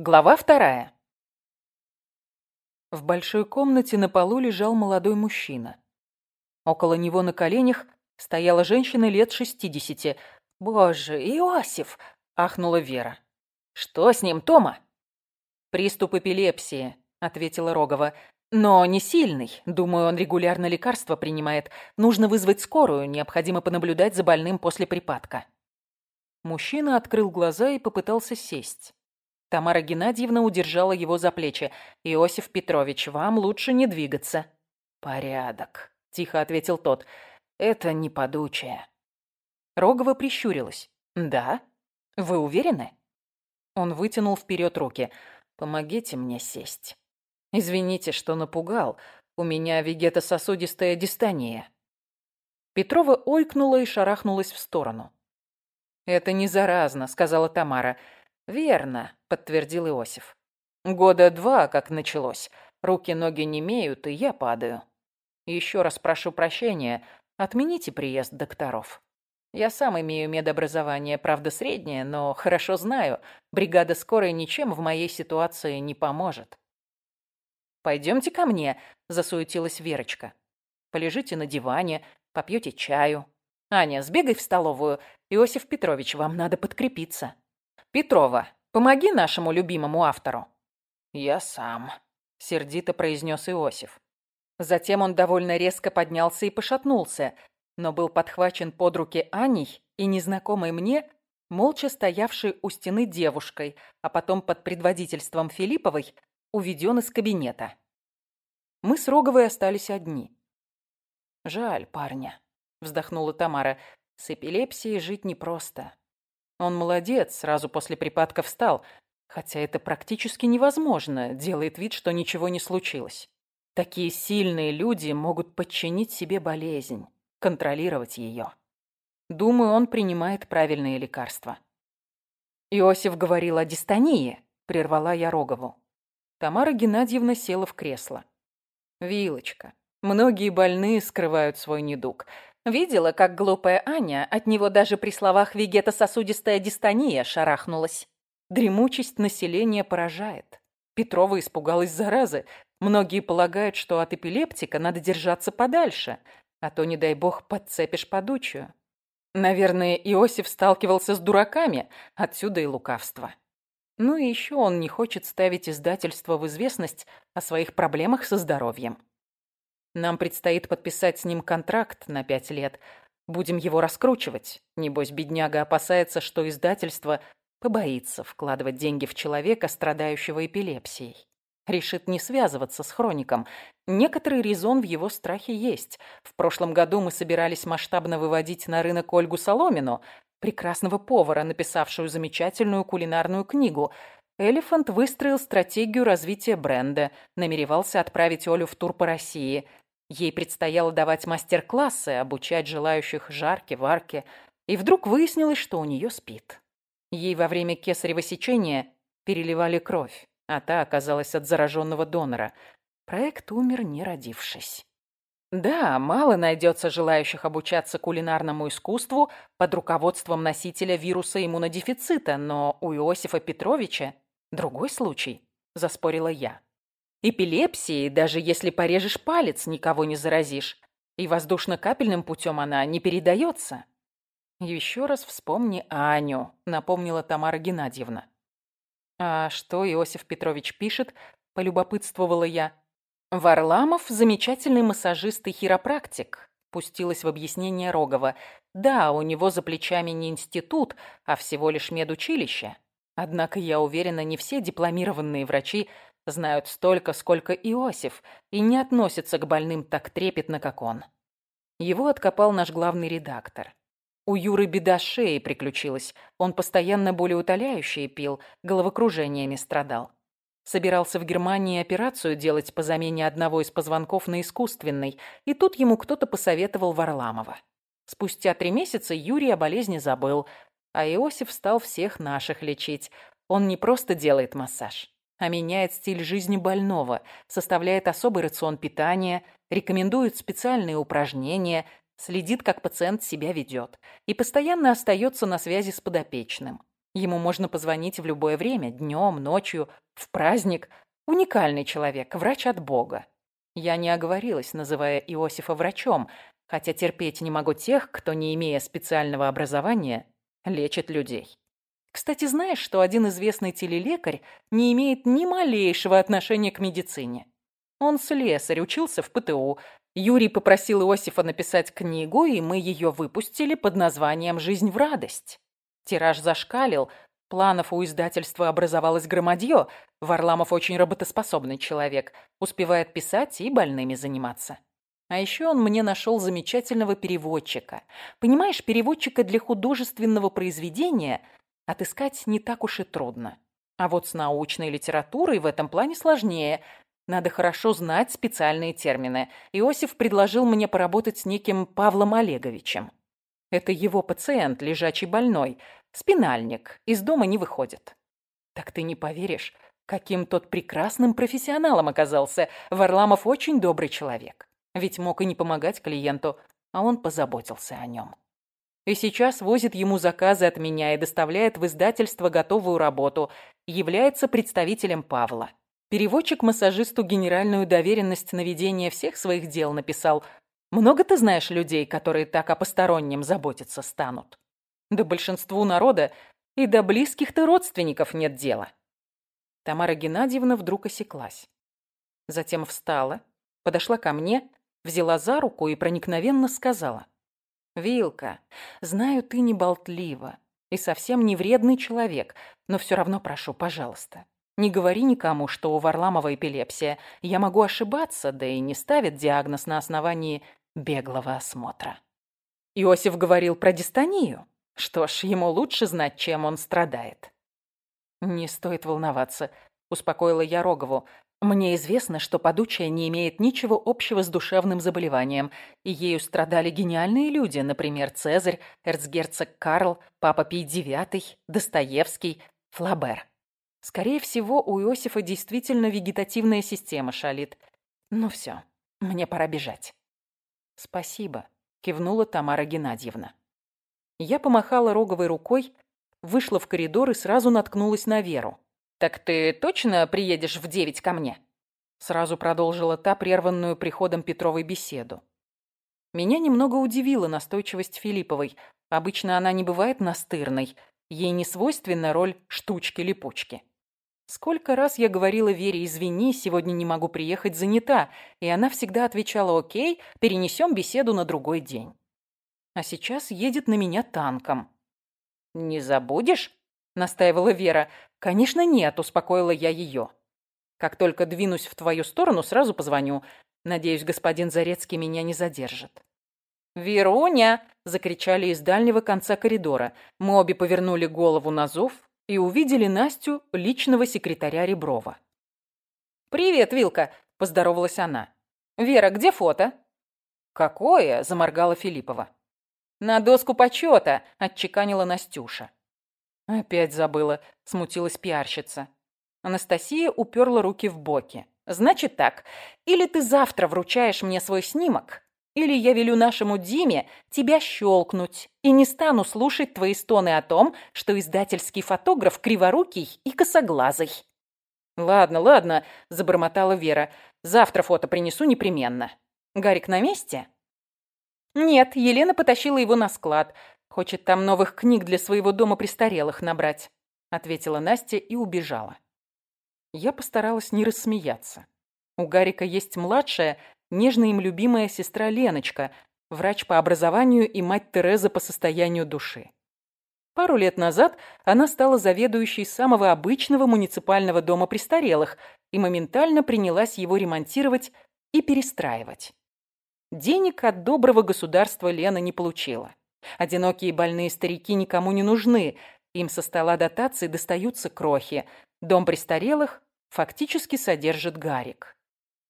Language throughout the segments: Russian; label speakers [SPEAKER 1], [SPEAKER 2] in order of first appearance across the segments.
[SPEAKER 1] Глава вторая. В большой комнате на полу лежал молодой мужчина. Около него на коленях стояла женщина лет шестидесяти. «Боже, Иосиф!» — ахнула Вера. «Что с ним, Тома?» «Приступ эпилепсии», — ответила Рогова. «Но не сильный. Думаю, он регулярно лекарства принимает. Нужно вызвать скорую. Необходимо понаблюдать за больным после припадка». Мужчина открыл глаза и попытался сесть. Тамара Геннадьевна удержала его за плечи. «Иосиф Петрович, вам лучше не двигаться». «Порядок», — тихо ответил тот. «Это не подучая». Рогова прищурилась. «Да? Вы уверены?» Он вытянул вперед руки. «Помогите мне сесть. Извините, что напугал. У меня вегетососудистая дистония». Петрова ойкнула и шарахнулась в сторону. «Это не заразно», — сказала Тамара. «Тамара». «Верно», — подтвердил Иосиф. «Года два, как началось. Руки-ноги не имеют, и я падаю. Еще раз прошу прощения, отмените приезд докторов. Я сам имею медобразование, правда, среднее, но хорошо знаю, бригада скорой ничем в моей ситуации не поможет». «Пойдемте ко мне», — засуетилась Верочка. «Полежите на диване, попьете чаю. Аня, сбегай в столовую. Иосиф Петрович, вам надо подкрепиться». «Петрова, помоги нашему любимому автору». «Я сам», — сердито произнес Иосиф. Затем он довольно резко поднялся и пошатнулся, но был подхвачен под руки Аней и незнакомой мне, молча стоявшей у стены девушкой, а потом под предводительством Филипповой уведен из кабинета. Мы с Роговой остались одни. «Жаль парня», — вздохнула Тамара. «С эпилепсией жить непросто. Он молодец, сразу после припадка встал, хотя это практически невозможно, делает вид, что ничего не случилось. Такие сильные люди могут подчинить себе болезнь, контролировать ее. Думаю, он принимает правильные лекарства. Иосиф говорил о дистонии, прервала я Рогову. Тамара Геннадьевна села в кресло. Вилочка. Многие больные скрывают свой недуг. Видела, как глупая Аня от него даже при словах «вегетососудистая дистония» шарахнулась. Дремучесть населения поражает. Петрова испугалась заразы. Многие полагают, что от эпилептика надо держаться подальше, а то, не дай бог, подцепишь подучую. Наверное, Иосиф сталкивался с дураками, отсюда и лукавство. Ну и еще он не хочет ставить издательство в известность о своих проблемах со здоровьем. Нам предстоит подписать с ним контракт на пять лет. Будем его раскручивать. Небось, бедняга опасается, что издательство побоится вкладывать деньги в человека, страдающего эпилепсией. Решит не связываться с хроником. Некоторый резон в его страхе есть. В прошлом году мы собирались масштабно выводить на рынок Ольгу Соломину, прекрасного повара, написавшую замечательную кулинарную книгу. Элефант выстроил стратегию развития бренда, намеревался отправить Олю в тур по России – Ей предстояло давать мастер-классы, обучать желающих жарке, варке, и вдруг выяснилось, что у нее спит. Ей во время кесарево сечения переливали кровь, а та оказалась от зараженного донора. Проект умер, не родившись. Да, мало найдется желающих обучаться кулинарному искусству под руководством носителя вируса иммунодефицита, но у Иосифа Петровича другой случай, заспорила я. Эпилепсии, даже если порежешь палец, никого не заразишь. И воздушно-капельным путем она не передается. Еще раз вспомни Аню, напомнила Тамара Геннадьевна. А что Иосиф Петрович пишет, полюбопытствовала я. Варламов – замечательный массажист и хиропрактик, пустилась в объяснение Рогова. Да, у него за плечами не институт, а всего лишь медучилище. Однако, я уверена, не все дипломированные врачи – знают столько, сколько Иосиф, и не относятся к больным так трепетно, как он. Его откопал наш главный редактор. У Юры беда шеей приключилась. Он постоянно болеутоляющие пил, головокружениями страдал. Собирался в Германии операцию делать по замене одного из позвонков на искусственный, и тут ему кто-то посоветовал Варламова. Спустя три месяца Юрий о болезни забыл, а Иосиф стал всех наших лечить. Он не просто делает массаж а меняет стиль жизни больного, составляет особый рацион питания, рекомендует специальные упражнения, следит, как пациент себя ведет и постоянно остается на связи с подопечным. Ему можно позвонить в любое время, днем, ночью, в праздник. Уникальный человек, врач от Бога. Я не оговорилась, называя Иосифа врачом, хотя терпеть не могу тех, кто, не имея специального образования, лечит людей. Кстати, знаешь, что один известный телелекарь не имеет ни малейшего отношения к медицине? Он слесарь, учился в ПТУ. Юрий попросил Иосифа написать книгу, и мы ее выпустили под названием «Жизнь в радость». Тираж зашкалил, планов у издательства образовалось громадье. Варламов очень работоспособный человек, успевает писать и больными заниматься. А еще он мне нашел замечательного переводчика. Понимаешь, переводчика для художественного произведения отыскать не так уж и трудно. А вот с научной литературой в этом плане сложнее. Надо хорошо знать специальные термины. Иосиф предложил мне поработать с неким Павлом Олеговичем. Это его пациент, лежачий больной. Спинальник. Из дома не выходит. Так ты не поверишь, каким тот прекрасным профессионалом оказался. Варламов очень добрый человек. Ведь мог и не помогать клиенту, а он позаботился о нем. И сейчас возит ему заказы от меня и доставляет в издательство готовую работу, является представителем Павла. Переводчик массажисту генеральную доверенность на ведение всех своих дел написал. Много ты знаешь людей, которые так о постороннем заботиться станут? Да большинству народа и до близких-то родственников нет дела. Тамара Геннадьевна вдруг осеклась. Затем встала, подошла ко мне взяла за руку и проникновенно сказала. «Вилка, знаю, ты не болтлива и совсем не вредный человек, но все равно прошу, пожалуйста, не говори никому, что у Варламова эпилепсия. Я могу ошибаться, да и не ставят диагноз на основании беглого осмотра». Иосиф говорил про дистонию. Что ж, ему лучше знать, чем он страдает. «Не стоит волноваться», — успокоила я Рогову. Мне известно, что подучая не имеет ничего общего с душевным заболеванием, и ею страдали гениальные люди, например, Цезарь, эрцгерцог Карл, Папа Пий IX, Достоевский, Флабер. Скорее всего, у Иосифа действительно вегетативная система шалит. Ну все, мне пора бежать. Спасибо, кивнула Тамара Геннадьевна. Я помахала роговой рукой, вышла в коридор и сразу наткнулась на Веру. «Так ты точно приедешь в девять ко мне?» Сразу продолжила та прерванную приходом Петровой беседу. Меня немного удивила настойчивость Филипповой. Обычно она не бывает настырной. Ей не свойственна роль штучки-липучки. Сколько раз я говорила Вере, извини, сегодня не могу приехать, занята, и она всегда отвечала, окей, перенесем беседу на другой день. А сейчас едет на меня танком. «Не забудешь?» — настаивала Вера. «Конечно нет», — успокоила я ее. «Как только двинусь в твою сторону, сразу позвоню. Надеюсь, господин Зарецкий меня не задержит». «Веруня!» — закричали из дальнего конца коридора. Мы обе повернули голову на зов и увидели Настю, личного секретаря Реброва. «Привет, Вилка!» — поздоровалась она. «Вера, где фото?» «Какое?» — заморгала Филиппова. «На доску почета!» — отчеканила Настюша. «Опять забыла», — смутилась пиарщица. Анастасия уперла руки в боки. «Значит так, или ты завтра вручаешь мне свой снимок, или я велю нашему Диме тебя щелкнуть и не стану слушать твои стоны о том, что издательский фотограф криворукий и косоглазый». «Ладно, ладно», — забормотала Вера. «Завтра фото принесу непременно. Гарик на месте?» «Нет, Елена потащила его на склад. Хочет там новых книг для своего дома престарелых набрать», — ответила Настя и убежала. Я постаралась не рассмеяться. У Гарика есть младшая, нежно им любимая сестра Леночка, врач по образованию и мать Тереза по состоянию души. Пару лет назад она стала заведующей самого обычного муниципального дома престарелых и моментально принялась его ремонтировать и перестраивать. Денег от доброго государства Лена не получила. Одинокие больные старики никому не нужны. Им со стола дотаций достаются крохи. Дом престарелых фактически содержит Гарик.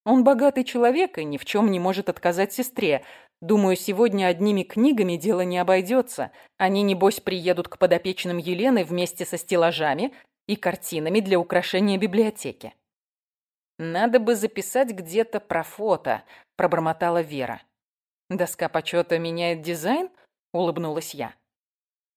[SPEAKER 1] Он богатый человек и ни в чем не может отказать сестре. Думаю, сегодня одними книгами дело не обойдется. Они, небось, приедут к подопечным Елены вместе со стеллажами и картинами для украшения библиотеки. «Надо бы записать где-то про фото», – пробормотала Вера. «Доска почета меняет дизайн?» – улыбнулась я.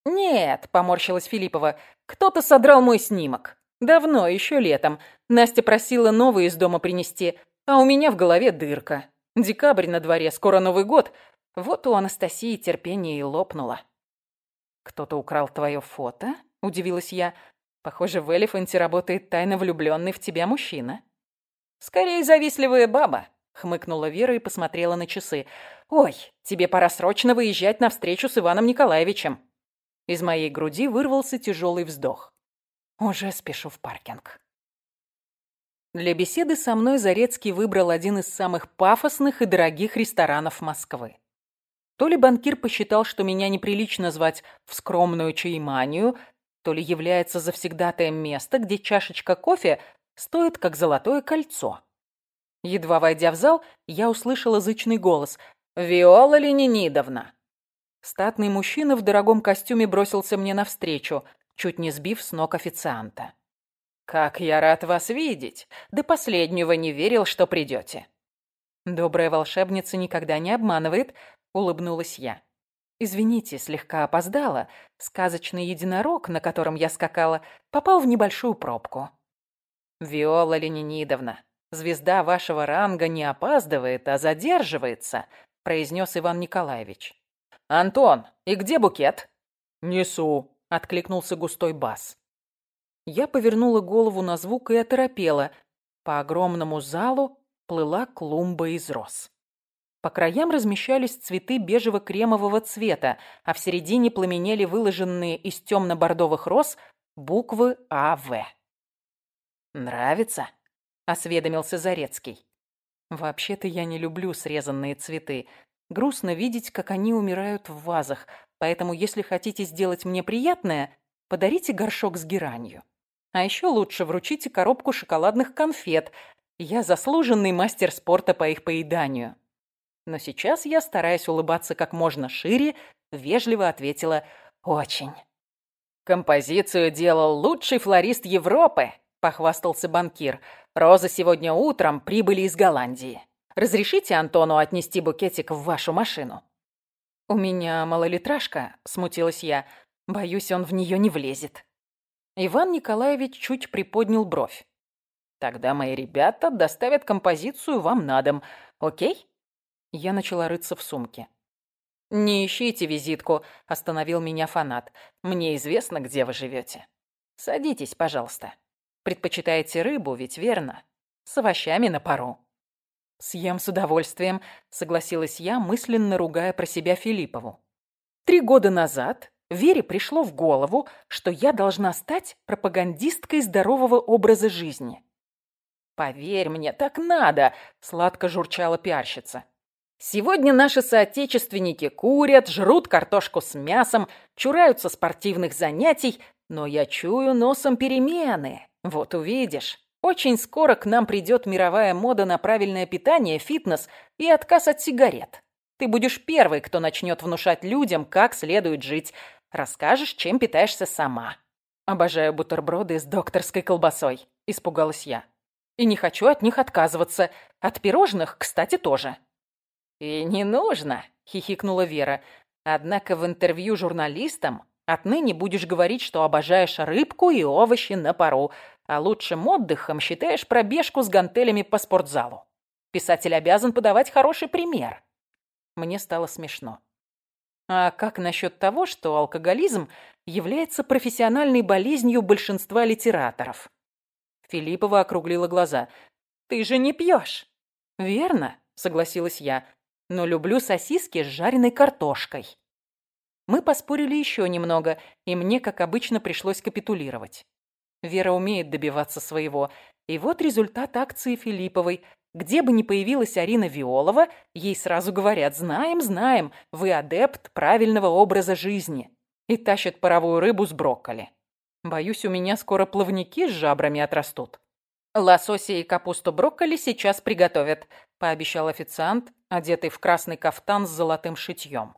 [SPEAKER 1] «Нет», — поморщилась Филиппова, — «кто-то содрал мой снимок. Давно, еще летом. Настя просила новый из дома принести, а у меня в голове дырка. Декабрь на дворе, скоро Новый год. Вот у Анастасии терпение и лопнуло». «Кто-то украл твое фото?» — удивилась я. «Похоже, в Элефанте работает тайно влюбленный в тебя мужчина». «Скорее завистливая баба», — хмыкнула Вера и посмотрела на часы. «Ой, тебе пора срочно выезжать на встречу с Иваном Николаевичем». Из моей груди вырвался тяжелый вздох. Уже спешу в паркинг. Для беседы со мной Зарецкий выбрал один из самых пафосных и дорогих ресторанов Москвы. То ли банкир посчитал, что меня неприлично звать в скромную чаеманию, то ли является завсегдатаем места, где чашечка кофе стоит как золотое кольцо. Едва войдя в зал, я услышала зычный голос «Виола Ленинидовна!». Статный мужчина в дорогом костюме бросился мне навстречу, чуть не сбив с ног официанта. «Как я рад вас видеть! До последнего не верил, что придете!» «Добрая волшебница никогда не обманывает», — улыбнулась я. «Извините, слегка опоздала. Сказочный единорог, на котором я скакала, попал в небольшую пробку». «Виола Ленинидовна, звезда вашего ранга не опаздывает, а задерживается», — произнес Иван Николаевич. «Антон, и где букет?» «Несу», — откликнулся густой бас. Я повернула голову на звук и оторопела. По огромному залу плыла клумба из роз. По краям размещались цветы бежево-кремового цвета, а в середине пламенели выложенные из темно-бордовых роз буквы АВ. «Нравится?» — осведомился Зарецкий. «Вообще-то я не люблю срезанные цветы. Грустно видеть, как они умирают в вазах, поэтому если хотите сделать мне приятное, подарите горшок с геранью. А еще лучше вручите коробку шоколадных конфет. Я заслуженный мастер спорта по их поеданию. Но сейчас я, стараясь улыбаться как можно шире, вежливо ответила «Очень». «Композицию делал лучший флорист Европы», — похвастался банкир. «Розы сегодня утром прибыли из Голландии». Разрешите Антону отнести букетик в вашу машину?» «У меня малолитражка», — смутилась я. «Боюсь, он в нее не влезет». Иван Николаевич чуть приподнял бровь. «Тогда мои ребята доставят композицию вам на дом, окей?» Я начала рыться в сумке. «Не ищите визитку», — остановил меня фанат. «Мне известно, где вы живете. Садитесь, пожалуйста. Предпочитаете рыбу, ведь верно? С овощами на пару». «Съем с удовольствием», — согласилась я, мысленно ругая про себя Филиппову. Три года назад Вере пришло в голову, что я должна стать пропагандисткой здорового образа жизни. «Поверь мне, так надо», — сладко журчала пиарщица. «Сегодня наши соотечественники курят, жрут картошку с мясом, чураются спортивных занятий, но я чую носом перемены. Вот увидишь». Очень скоро к нам придет мировая мода на правильное питание, фитнес и отказ от сигарет. Ты будешь первый, кто начнет внушать людям, как следует жить. Расскажешь, чем питаешься сама. Обожаю бутерброды с докторской колбасой, испугалась я. И не хочу от них отказываться. От пирожных, кстати, тоже. И не нужно, хихикнула Вера. Однако в интервью журналистам отныне будешь говорить, что обожаешь рыбку и овощи на пару, а лучшим отдыхом считаешь пробежку с гантелями по спортзалу. Писатель обязан подавать хороший пример. Мне стало смешно. А как насчет того, что алкоголизм является профессиональной болезнью большинства литераторов? Филиппова округлила глаза. «Ты же не пьешь!» «Верно», — согласилась я, «но люблю сосиски с жареной картошкой». Мы поспорили еще немного, и мне, как обычно, пришлось капитулировать. Вера умеет добиваться своего. И вот результат акции Филипповой. Где бы ни появилась Арина Виолова, ей сразу говорят «Знаем, знаем, вы адепт правильного образа жизни» и тащат паровую рыбу с брокколи. Боюсь, у меня скоро плавники с жабрами отрастут. «Лосося и капусту брокколи сейчас приготовят», — пообещал официант, одетый в красный кафтан с золотым шитьем.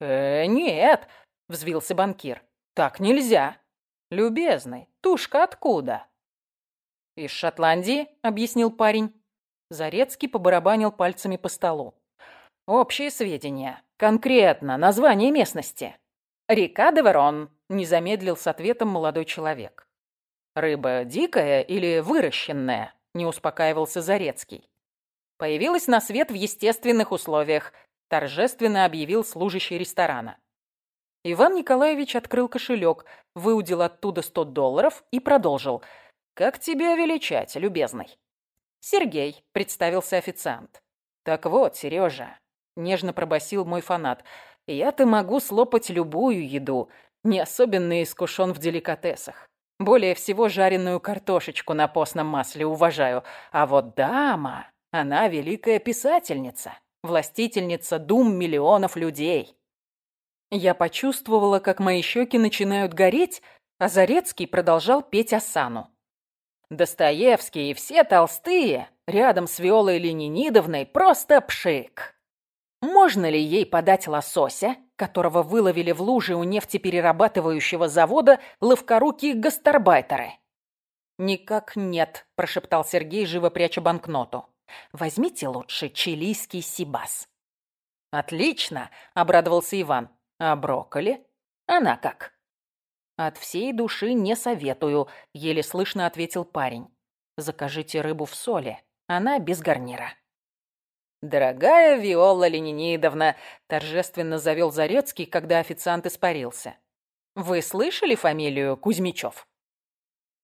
[SPEAKER 1] «Э, нет», — взвился банкир, — «так нельзя». «Любезный, тушка откуда?» «Из Шотландии», — объяснил парень. Зарецкий побарабанил пальцами по столу. «Общие сведения. Конкретно название местности». «Река Деверон», — не замедлил с ответом молодой человек. «Рыба дикая или выращенная?» — не успокаивался Зарецкий. «Появилась на свет в естественных условиях», — торжественно объявил служащий ресторана. Иван Николаевич открыл кошелек, выудил оттуда сто долларов и продолжил. «Как тебя величать, любезный?» «Сергей», — представился официант. «Так вот, Сережа», — нежно пробасил мой фанат, «я-то могу слопать любую еду, не особенно искушен в деликатесах. Более всего жареную картошечку на постном масле уважаю. А вот дама, она великая писательница, властительница дум миллионов людей. Я почувствовала, как мои щеки начинают гореть, а Зарецкий продолжал петь осану. Достоевский и все толстые, рядом с Виолой Ленинидовной, просто пшик. Можно ли ей подать лосося, которого выловили в луже у нефтеперерабатывающего завода ловкорукие гастарбайтеры. «Никак нет», – прошептал Сергей, живо пряча банкноту. «Возьмите лучше чилийский сибас». «Отлично», – обрадовался Иван. «А брокколи? Она как?» «От всей души не советую», – еле слышно ответил парень. «Закажите рыбу в соли. Она без гарнира». «Дорогая Виола Ленинидовна», — торжественно завел Зарецкий, когда официант испарился. «Вы слышали фамилию Кузьмичев?»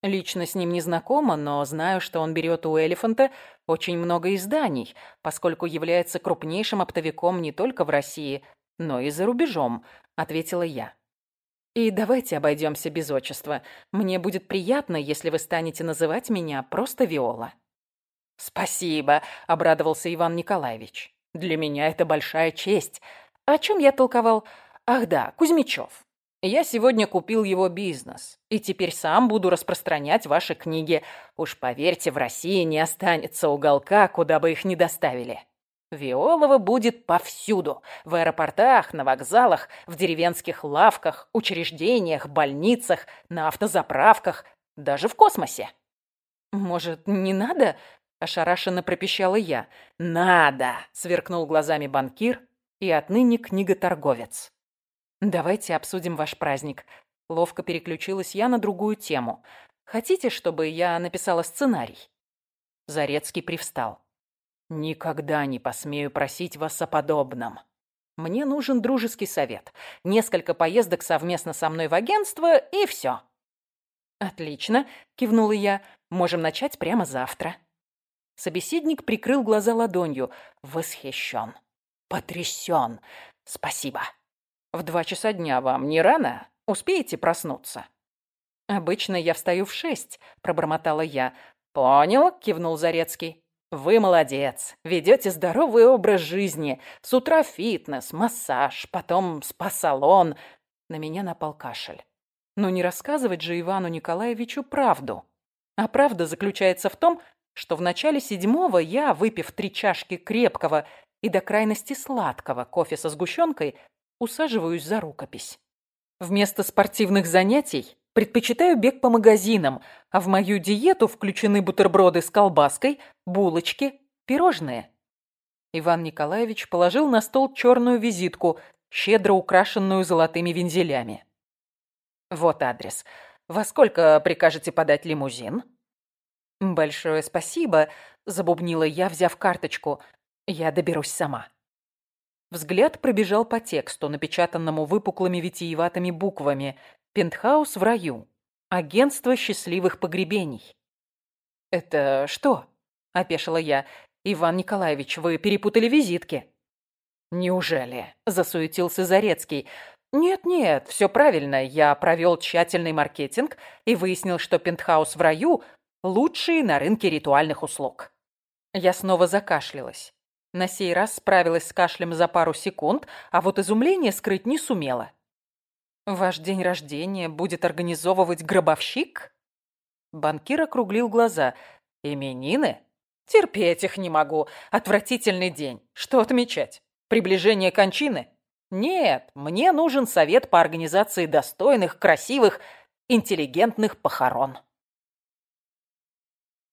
[SPEAKER 1] Лично с ним не знакома, но знаю, что он берет у Элефанта очень много изданий, поскольку является крупнейшим оптовиком не только в России, но и за рубежом, ответила я. И давайте обойдемся без отчества. Мне будет приятно, если вы станете называть меня просто Виола. «Спасибо», — обрадовался Иван Николаевич. «Для меня это большая честь. О чем я толковал? Ах да, Кузьмичев. Я сегодня купил его бизнес, и теперь сам буду распространять ваши книги. Уж поверьте, в России не останется уголка, куда бы их не доставили. Виолова будет повсюду. В аэропортах, на вокзалах, в деревенских лавках, учреждениях, больницах, на автозаправках, даже в космосе. Может, не надо? Ошарашенно пропищала я. «Надо!» — сверкнул глазами банкир и отныне книготорговец. «Давайте обсудим ваш праздник». Ловко переключилась я на другую тему. «Хотите, чтобы я написала сценарий?» Зарецкий привстал. «Никогда не посмею просить вас о подобном. Мне нужен дружеский совет. Несколько поездок совместно со мной в агентство, и все». «Отлично», — кивнула я. «Можем начать прямо завтра». Собеседник прикрыл глаза ладонью. Восхищен. Потрясен. Спасибо. В два часа дня вам не рано? Успеете проснуться? Обычно я встаю в шесть, пробормотала я. Понял, кивнул Зарецкий. Вы молодец. Ведете здоровый образ жизни. С утра фитнес, массаж, потом спа-салон. На меня напал кашель. Но не рассказывать же Ивану Николаевичу правду. А правда заключается в том, что в начале седьмого я, выпив три чашки крепкого и до крайности сладкого кофе со сгущенкой, усаживаюсь за рукопись. Вместо спортивных занятий предпочитаю бег по магазинам, а в мою диету включены бутерброды с колбаской, булочки, пирожные. Иван Николаевич положил на стол черную визитку, щедро украшенную золотыми вензелями. Вот адрес. Во сколько прикажете подать лимузин? «Большое спасибо», — забубнила я, взяв карточку. «Я доберусь сама». Взгляд пробежал по тексту, напечатанному выпуклыми витиеватыми буквами. «Пентхаус в раю. Агентство счастливых погребений». «Это что?» — опешила я. «Иван Николаевич, вы перепутали визитки». «Неужели?» — засуетился Зарецкий. «Нет-нет, все правильно. Я провел тщательный маркетинг и выяснил, что пентхаус в раю лучшие на рынке ритуальных услуг. Я снова закашлялась. На сей раз справилась с кашлем за пару секунд, а вот изумление скрыть не сумела. «Ваш день рождения будет организовывать гробовщик?» Банкир округлил глаза. «Именины? Терпеть их не могу. Отвратительный день. Что отмечать? Приближение кончины? Нет, мне нужен совет по организации достойных, красивых, интеллигентных похорон».